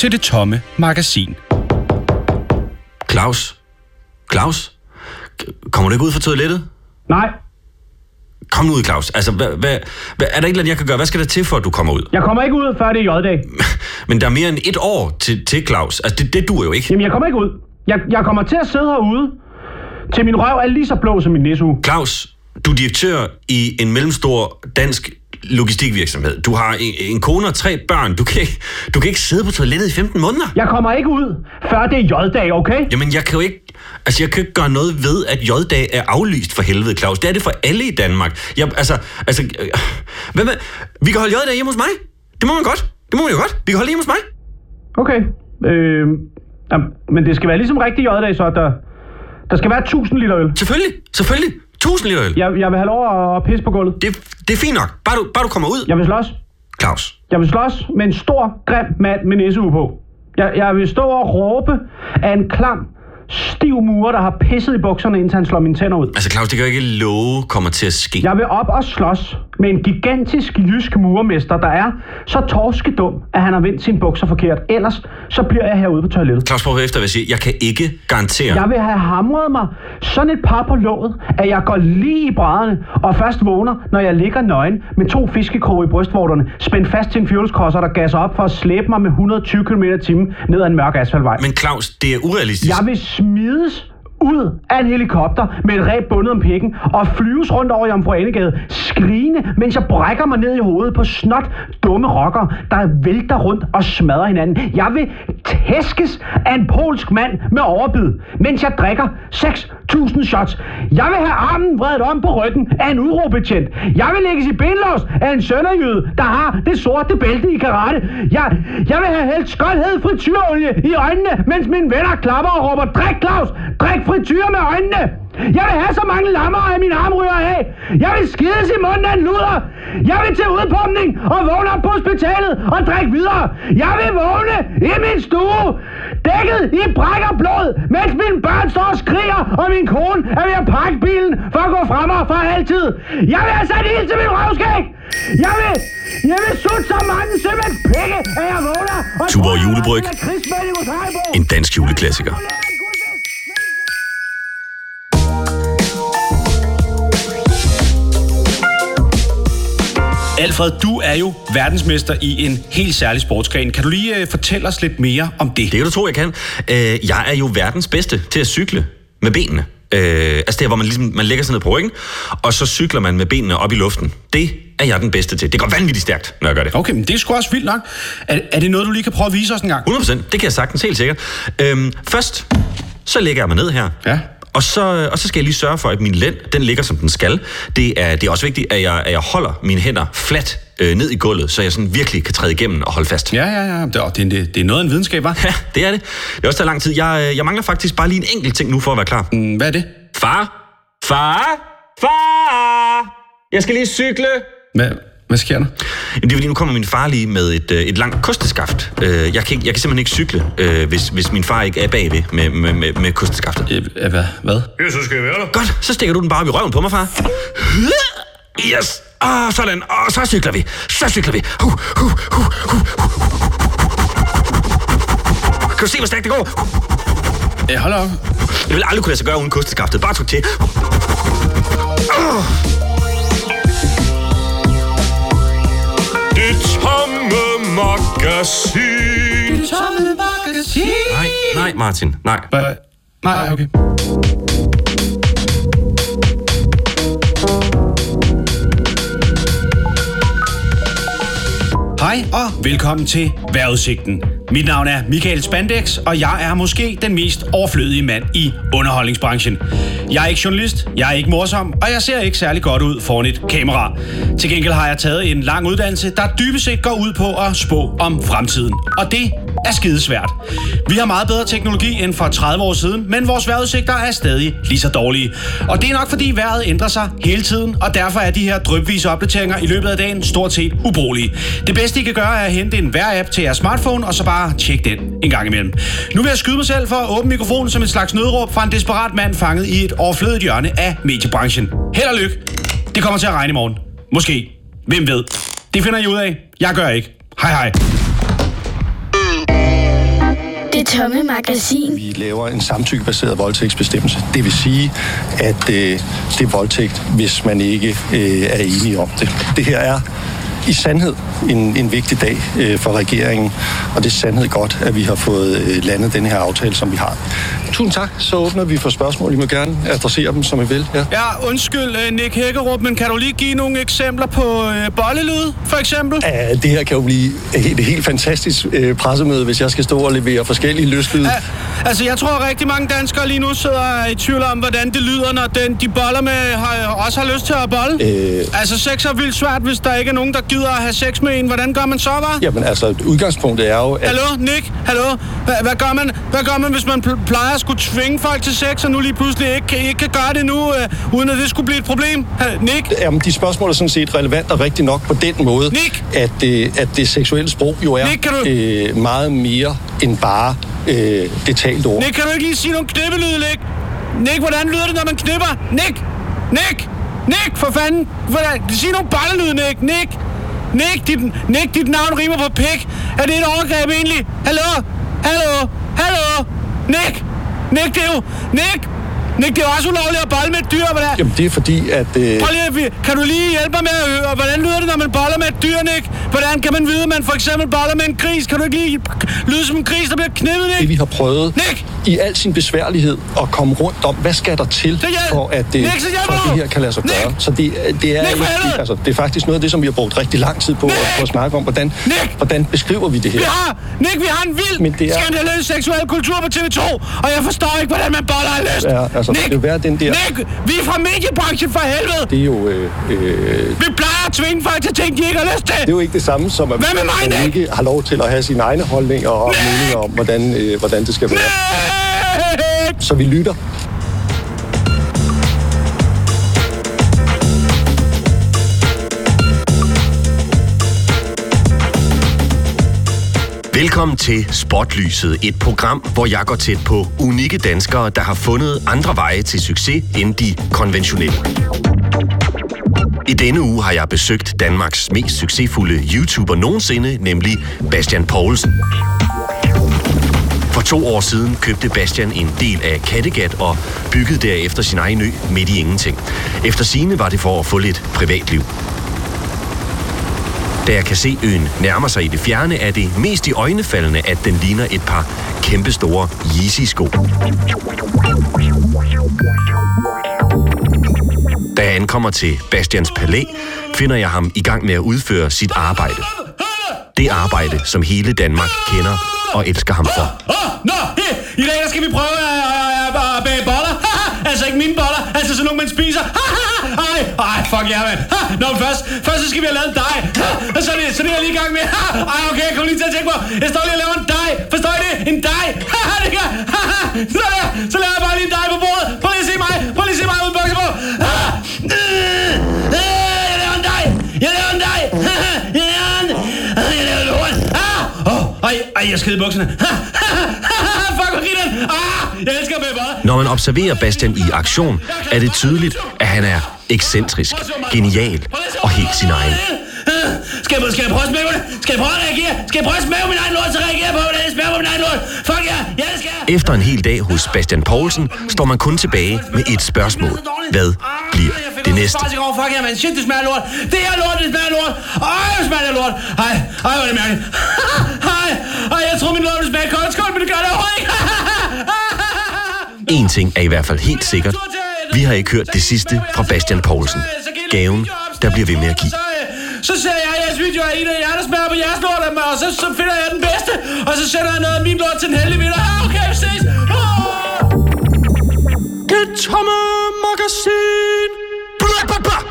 til det tomme magasin. Claus? Claus? K- Kommer du ikke ud fra toilettet? Nej, Kom nu ud, Claus. Altså, hvad, hvad, hvad, er der ikke noget, jeg kan gøre? Hvad skal der til, for at du kommer ud? jeg kommer ikke ud, før det er J-dag. Men der er mere end et år til, til Claus. Altså, det, det duer jo ikke. Jamen, jeg kommer ikke ud. Jeg, jeg kommer til at sidde herude, til min røv er lige så blå som min næseuge. Claus, du er direktør i en mellemstor dansk logistikvirksomhed. Du har en, en kone og tre børn. Du kan, ikke, du kan ikke sidde på toilettet i 15 måneder. Jeg kommer ikke ud, før det er J-dag, okay? Jamen, jeg kan jo ikke... Altså, jeg kan ikke gøre noget ved, at J-dag er aflyst for helvede, Claus. Det er det for alle i Danmark. Jeg, altså, altså... øh, Hvad med... Vi kan holde J-dag hjemme hos mig. Det må man godt. Det må man jo godt. Vi kan holde hjemme hos mig. Okay. Øh, jamen, men det skal være ligesom rigtig J-dag, så der, der skal være 1000 liter øl. Selvfølgelig. Selvfølgelig. Tusind liter øl. Jeg, jeg vil have lov at pisse på gulvet. Det, det er fint nok. Bare du, bare du kommer ud. Jeg vil slås. Claus. Jeg vil slås med en stor, grim mand med næseuge på. Jeg, jeg vil stå og råbe af en klam, stiv mur, der har pisset i bukserne, indtil han slår mine tænder ud. Altså, Claus, det kan jo ikke love kommer til at ske. Jeg vil op og slås med en gigantisk jysk murmester, der er så torskedum, at han har vendt sine bukser forkert. Ellers så bliver jeg herude på toilettet. Claus, prøv efter, hvad jeg siger. Jeg kan ikke garantere... Jeg vil have hamret mig sådan et par på låget, at jeg går lige i brædderne og først vågner, når jeg ligger nøgen med to fiskekroge i brystvorterne, spændt fast til en fjolskrosser, der gasser op for at slæbe mig med 120 km timen ned ad en mørk asfaltvej. Men Claus, det er urealistisk. Jeg vil smides ud af en helikopter med et ræb bundet om pikken og flyves rundt over Jomfru Anegade, skrigende, mens jeg brækker mig ned i hovedet på snot dumme rockere, der vælter rundt og smadrer hinanden. Jeg vil tæskes af en polsk mand med overbid, mens jeg drikker 6.000 shots. Jeg vil have armen vredet om på ryggen af en urobetjent. Jeg vil lægges i benlås af en sønderjyde, der har det sorte bælte i karate. Jeg, jeg vil have hældt skoldhed frityrolie i øjnene, mens mine venner klapper og råber, drik Claus, drik frityr med øjnene. Jeg vil have så mange lammer af min arm ryger af. Jeg vil skides i munden af en luder. Jeg vil til udpumpning og vågne op på hospitalet og drikke videre. Jeg vil vågne i min stue, dækket i bræk og blod, mens mine børn står og skriger, og min kone er ved at pakke bilen for at gå frem og for altid. Jeg vil have sat ild til min røvskæg. Jeg vil, jeg vil sutte så mange sømænds pikke, at jeg vågner. Tuborg julebryg. En dansk juleklassiker. Alfred, du er jo verdensmester i en helt særlig sportsgren. Kan du lige øh, fortælle os lidt mere om det? Det kan du tro, jeg kan. Øh, jeg er jo verdens bedste til at cykle med benene. Øh, altså det er, hvor man, ligesom, man lægger sig ned på ryggen, og så cykler man med benene op i luften. Det er jeg den bedste til. Det går vanvittigt stærkt, når jeg gør det. Okay, men det er sgu også vildt nok. Er, er det noget, du lige kan prøve at vise os en gang? 100%, det kan jeg sagtens, helt sikkert. Øhm, først, så lægger jeg mig ned her. Ja. Og så, og så skal jeg lige sørge for, at min lænd, den ligger som den skal. Det er, det er også vigtigt, at jeg, at jeg holder mine hænder fladt øh, ned i gulvet, så jeg sådan virkelig kan træde igennem og holde fast. Ja, ja, ja. Det, er- det, er- det er noget af en videnskab, hva'? Ja, det er det. Det har også taget lang tid. Jeg, øh, jeg mangler faktisk bare lige en enkelt ting nu for at være klar. Mm, Hvad er det? Far? Far? Far? Jeg skal lige cykle. Hvad, hvad sker der? Jamen, det er fordi, nu kommer min far lige med et, øh, et langt kosteskaft. Øh, jeg, kan ikke, jeg kan simpelthen ikke cykle, øh, hvis, hvis min far ikke er bagved med, med, med, med kosteskaftet. Øh, hvad? Hvad? Ja, så skal jeg være der. Godt, så stikker du den bare op i røven på mig, far. Yes! Ah, sådan. Og så cykler vi. Så cykler vi. Hu, hu, hu, hu, hu. Kan du se, hvor stærkt det går? Øh, hold op. Jeg vil aldrig kunne lade sig gøre uden kosteskaftet. Bare tryk til. Det tomme magasin. Nej, nej, Martin. Nej. Hvad? Nej, okay. Hej og velkommen til Vejrudsigten. Mit navn er Michael Spandex, og jeg er måske den mest overflødige mand i underholdningsbranchen. Jeg er ikke journalist, jeg er ikke morsom, og jeg ser ikke særlig godt ud foran et kamera. Til gengæld har jeg taget en lang uddannelse, der dybest set går ud på at spå om fremtiden. Og det er skidesvært. Vi har meget bedre teknologi end for 30 år siden, men vores vejrudsigter er stadig lige så dårlige. Og det er nok fordi vejret ændrer sig hele tiden, og derfor er de her drøbvise opdateringer i løbet af dagen stort set ubrugelige. Det bedste I kan gøre er at hente en vejr-app til jeres smartphone, og så bare tjekke den en gang imellem. Nu vil jeg skyde mig selv for at åbne mikrofonen som et slags nødråb fra en desperat mand fanget i et overflødigt hjørne af mediebranchen. Held og lykke. Det kommer til at regne i morgen. Måske. Hvem ved? Det finder I ud af. Jeg gør ikke. Hej hej tomme magasin. Vi laver en samtykkebaseret voldtægtsbestemmelse. Det vil sige, at øh, det er voldtægt, hvis man ikke øh, er enige om det. Det her er i sandhed en, en vigtig dag øh, for regeringen, og det er sandhed godt, at vi har fået øh, landet den her aftale, som vi har. Tusind tak. Så åbner vi for spørgsmål. I må gerne adressere dem, som I vil. Ja. Ja, undskyld, øh, Nick Hækkerup, men kan du lige give nogle eksempler på øh, bollelyd, for eksempel? Ja, det her kan jo blive et, helt fantastisk øh, pressemøde, hvis jeg skal stå og levere forskellige lystlyde. Ja, altså, jeg tror rigtig mange danskere lige nu sidder i tvivl om, hvordan det lyder, når den, de boller med har, også har lyst til at bolle. Øh. Altså, sex er vildt svært, hvis der ikke er nogen, der gider at have sex med en. Hvordan gør man så, var? Jamen altså, udgangspunktet er jo, at... Hallo, Nick? Hallo? Hvad, hvad, gør man, hvad gør man, hvis man pl- plejer at skulle tvinge folk til sex, og nu lige pludselig ikke, ikke kan gøre det nu, øh, uden at det skulle blive et problem? Ha, Nick? Jamen, de spørgsmål er sådan set relevant og rigtig nok på den måde, Nick! at, øh, at det seksuelle sprog jo er Nick, du- øh, meget mere end bare øh, det talte ord. Nick, kan du ikke lige sige nogle knippelyde, Nick? Nick, hvordan lyder det, når man knipper? Nick! Nick! Nick, for fanden! Hvordan? Sig nogle ballelyde, Nick! Nick! Nick, dit, Nick, dit navn rimer på pik. Er det et overgreb egentlig? Hallo? Hallo? Hallo? Nick! Nick, det er jo... Nick! Nick, det er også ulovligt at bolle med et dyr, hvad der? Jamen, det er fordi, at... Øh, Prøv lige, kan du lige hjælpe mig med at høre, hvordan lyder det, når man boller med et dyr, Nick? Hvordan kan man vide, at man for eksempel boller med en gris? Kan du ikke lige lyde som en gris, der bliver knippet, det Nick? vi har prøvet Nick! I al sin besværlighed at komme rundt om, hvad skal der til, for at, det, for at det her kan lade sig gøre. Så det, det er ikke, altså, det er faktisk noget af det, som vi har brugt rigtig lang tid på, at, på at snakke om, hvordan, hvordan beskriver vi det her. Vi har, Nick, vi har en vild, Men det er- skandaløs seksuel kultur på TV2, og jeg forstår ikke, hvordan man boller af lyst. Ja, altså, Nick, det være den der- Nick, vi er fra mediebranchen for helvede. Det er jo... Øh, øh, Vi plejer at tvinge folk til ting, de ikke har lyst til. det er jo ikke det samme som, at Hvad med mig, man ikke har lov til at have sine egne holdninger og meninger om, hvordan, øh, hvordan det skal være. Nick! Så vi lytter. Velkommen til Spotlyset, et program, hvor jeg går tæt på unikke danskere, der har fundet andre veje til succes end de konventionelle. I denne uge har jeg besøgt Danmarks mest succesfulde YouTuber nogensinde, nemlig Bastian Poulsen. For to år siden købte Bastian en del af Kattegat og byggede derefter sin egen ø midt i ingenting. Efter sine var det for at få lidt privatliv. Da jeg kan se øen nærmer sig i det fjerne, er det mest i øjnefaldende, at den ligner et par kæmpestore Yeezy-sko. Da jeg ankommer til Bastians palæ, finder jeg ham i gang med at udføre sit arbejde. Det arbejde, som hele Danmark kender og elsker ham for. Åh, nå, hey, i dag skal vi prøve at, at, at, at bage boller. altså ikke mine boller, altså sådan nogle, man spiser. Ej, ej, fuck ja, mand. Nå, men først, først så skal vi have lavet en dej. Ha, og så er, det, så det er jeg lige i gang med. Ha, Ej, okay, jeg kommer lige til at tænke på. Jeg står lige og laver en dej. Forstår I det? En dej. Ha, ha, det gør. Ha, ha, Så, der, så laver jeg bare lige en dej på bordet. Jeg skide i bukserne. Ha, ha, Fuck, hvor griner. Ah, jeg elsker boller. Når man observerer Bastian i aktion, er det tydeligt, at han er ekscentrisk, genial og helt sin egen. Skal jeg, skal jeg prøve at smage på det? Skal jeg prøve at reagere? Skal jeg prøve at smage på min egen lort, så reagerer jeg på, jeg smager på min egen lort? Fuck ja, ja det skal jeg. Efter en hel dag hos Bastian Poulsen, står man kun tilbage med et spørgsmål. Hvad bliver det næste? Oh, fuck ja, man. Shit, det smager lort. Det her lort, det smager lort. Ej, det smager lort. Ej, ej, hvor er det mærkeligt. Ej, ej, jeg tror min lort vil smage koldt skål, men det gør det overhovedet ikke. En ting er i hvert fald helt sikkert. Vi har ikke hørt det sidste fra Bastian Poulsen. Gaven, der bliver ved med at give. Så, ser jeg jeres video af en af jer, der smager på jeres lort, og så, så finder jeg den bedste, og så sender jeg noget af min lort til den heldige vinder. Ah, Okay, vi ses. Ah! Det tomme magasin! Blah, blah, blah.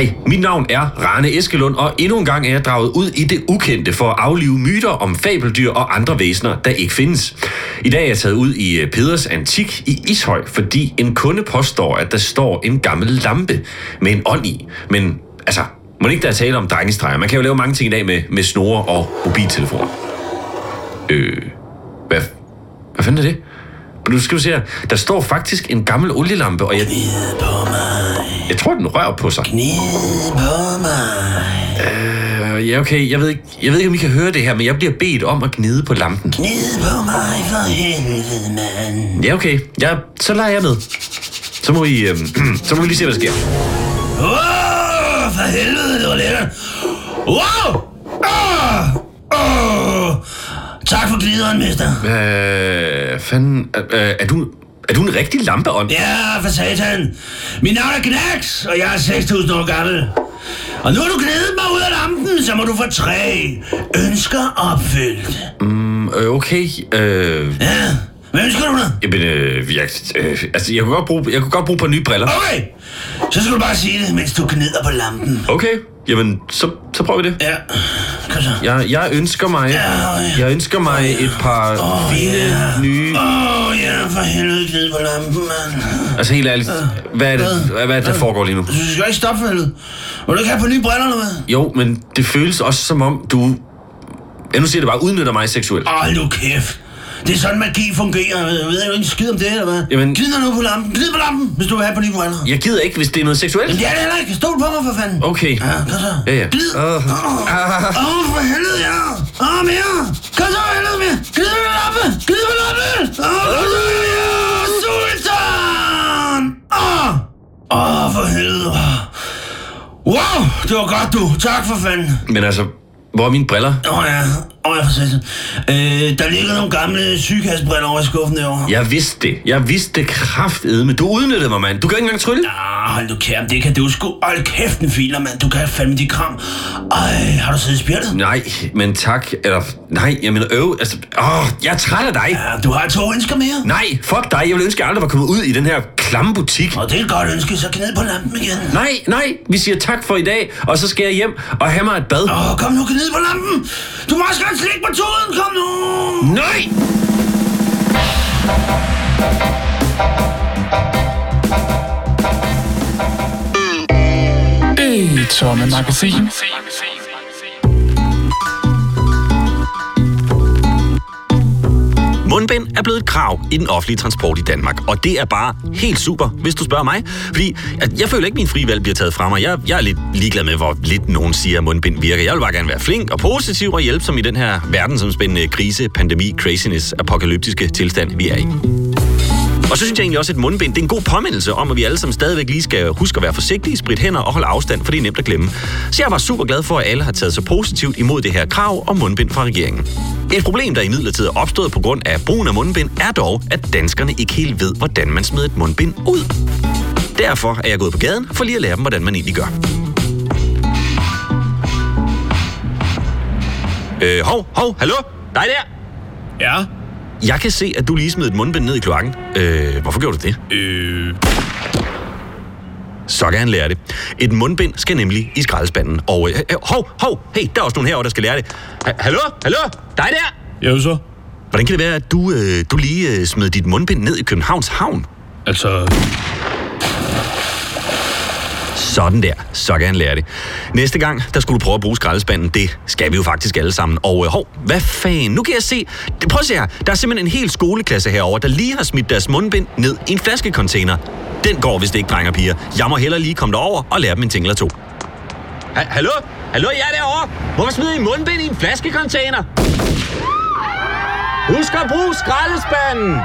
Hej, mit navn er Rane Eskelund, og endnu en gang er jeg draget ud i det ukendte for at aflive myter om fabeldyr og andre væsener, der ikke findes. I dag er jeg taget ud i øh, Peders Antik i Ishøj, fordi en kunde påstår, at der står en gammel lampe med en ånd i. Men altså, må ikke der er tale om drengestreger? Man kan jo lave mange ting i dag med, med snore og mobiltelefoner. Øh, hvad, hvad fanden er det? nu skal vi se her. Der står faktisk en gammel olielampe, og jeg... Jeg tror, den rører på sig. Øh, ja, okay. Jeg ved, ikke, jeg ved ikke, om I kan høre det her, men jeg bliver bedt om at gnide på lampen. Ned på mig for helvede, mand. Ja, okay. Ja, så leger jeg med. Så må I, øh, så må vi lige se, hvad der sker. Åh, for helvede, det var lækkert. Wow! Åh! Åh! Tak for glideren, mester. Øh, fanden... Øh, er du... Er du en rigtig lampeånd? Ja, for satan. Mit navn er Knacks, og jeg er 6.000 år gammel. Og nu har du glædet mig ud af lampen, så må du få tre ønsker opfyldt. Øh, okay. Øh, Ja, hvad ønsker du dig? jamen, øh, jeg, øh, altså, jeg kunne, godt bruge, jeg kunne godt bruge par nye briller. Okay, så skal du bare sige det, mens du gnider på lampen. Okay, jamen, så, så prøver vi det. Ja, kom så. Jeg, jeg ønsker mig... Jeg ønsker mig et par fine, nye... Åh, oh, ja, for helvede, gnid på lampen, mand. Altså, helt ærligt. Hvad er det, hvad, hvad er det der foregår lige nu? Du skal ikke stoppe, for helvede. Må du ikke have på nye briller, eller hvad? Jo, men det føles også som om, du... Ja, nu siger det bare, udnytter mig seksuelt. Hold nu kæft. Det er sådan, magi fungerer. Jeg ved jo ikke skid om det, eller hvad? Jamen- dig nu på lampen. Gnid på lampen, hvis du vil have på nye briller. Jeg gider ikke, hvis det er noget seksuelt. Men det er det heller ikke. Stol på mig, for fanden. Okay. Ja, kom så. Ja, ja. Glid. Åh, Åh. oh, oh, for helvede, ja. Åh, oh, mere. Kom så, helvede, mere. Glid på lampen. Glid på lampen. Åh, oh, kom så, ja. Sultan. Åh. Oh. Åh, oh, for helvede. Wow, det var godt, du. Tak for fanden. Men altså, hvor er mine briller? Åh oh, ja, åh oh, ja, for satan. Øh, der ligger nogle gamle sygekassebriller over i skuffen derovre. Jeg vidste det. Jeg vidste det kraftedeme. Du udnyttede mig, mand. Du kan ikke engang trylle. Ah, hold nu kæft, det kan du sgu. Hold kæft, en filer, mand. Du kan fandme de kram. Ej, har du siddet i spjældet? Nej, men tak. Eller, nej, jeg mener øv. Altså, åh, jeg er træt af dig. Ja, du har to ønsker mere. Nej, fuck dig. Jeg ville ønske, at jeg aldrig var kommet ud i den her klamme butik. Og det er et godt ønske, så knæd på lampen igen. Nej, nej. Vi siger tak for i dag, og så skal jeg hjem og have mig et bad. Åh, oh, kom nu, knæd på lampen. Du må også godt slikke på tuden, kom nu. Nej! Det tomme magasin. Mundbind er blevet et krav i den offentlige transport i Danmark, og det er bare helt super, hvis du spørger mig. Fordi at jeg føler ikke, at min frie valg bliver taget fra mig. Jeg, jeg er lidt ligeglad med, hvor lidt nogen siger, at mundbind virker. Jeg vil bare gerne være flink og positiv og hjælpsom i den her verdensomspændende krise, pandemi, craziness, apokalyptiske tilstand, vi er i. Og så synes jeg egentlig også, at mundbind det er en god påmindelse om, at vi alle sammen stadigvæk lige skal huske at være forsigtige, spritte hænder og holde afstand, for det er nemt at glemme. Så jeg var super glad for, at alle har taget så positivt imod det her krav om mundbind fra regeringen. Et problem, der imidlertid er opstået på grund af brugen af mundbind, er dog, at danskerne ikke helt ved, hvordan man smider et mundbind ud. Derfor er jeg gået på gaden for lige at lære dem, hvordan man egentlig gør. Øh, hov, hov, hallo? Dig der? Ja? Jeg kan se, at du lige smed et mundbind ned i kloakken. Øh, hvorfor gjorde du det? Øh... Så kan han lære det. Et mundbind skal nemlig i skraldespanden. Og øh, øh, hov, hov, hey, der er også nogen herovre, der skal lære det. Ha- hallo, hallo, dig der! Jo så. Hvordan kan det være, at du, øh, du lige øh, smed dit mundbind ned i Københavns Havn? Altså... Sådan der, så kan han lære det. Næste gang, der skulle du prøve at bruge skraldespanden. Det skal vi jo faktisk alle sammen. Og øh, hov, hvad fanden? Nu kan jeg se... Prøv at se her. Der er simpelthen en hel skoleklasse herover, der lige har smidt deres mundbind ned i en flaskecontainer. Den går, hvis det ikke drenge og piger. Jeg må hellere lige komme derover og lære dem en ting eller to. Ha- hallo? Hallo, jeg er derovre. Hvorfor smider I mundbind i en flaskecontainer? Husk at bruge skraldespanden!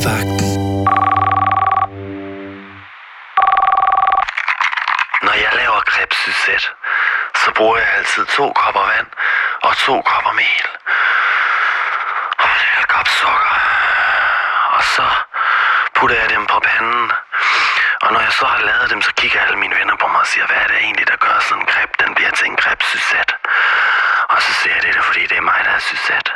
Nattevagten. Når jeg laver krebsesæt, så bruger jeg altid to kopper vand og to kopper mel. Og en halv kop sukker. Og så putter jeg dem på panden. Og når jeg så har lavet dem, så kigger alle mine venner på mig og siger, hvad er det egentlig, der gør sådan en crepe, den bliver til en crepe Og så siger jeg, det er fordi det er mig, der er Suzette.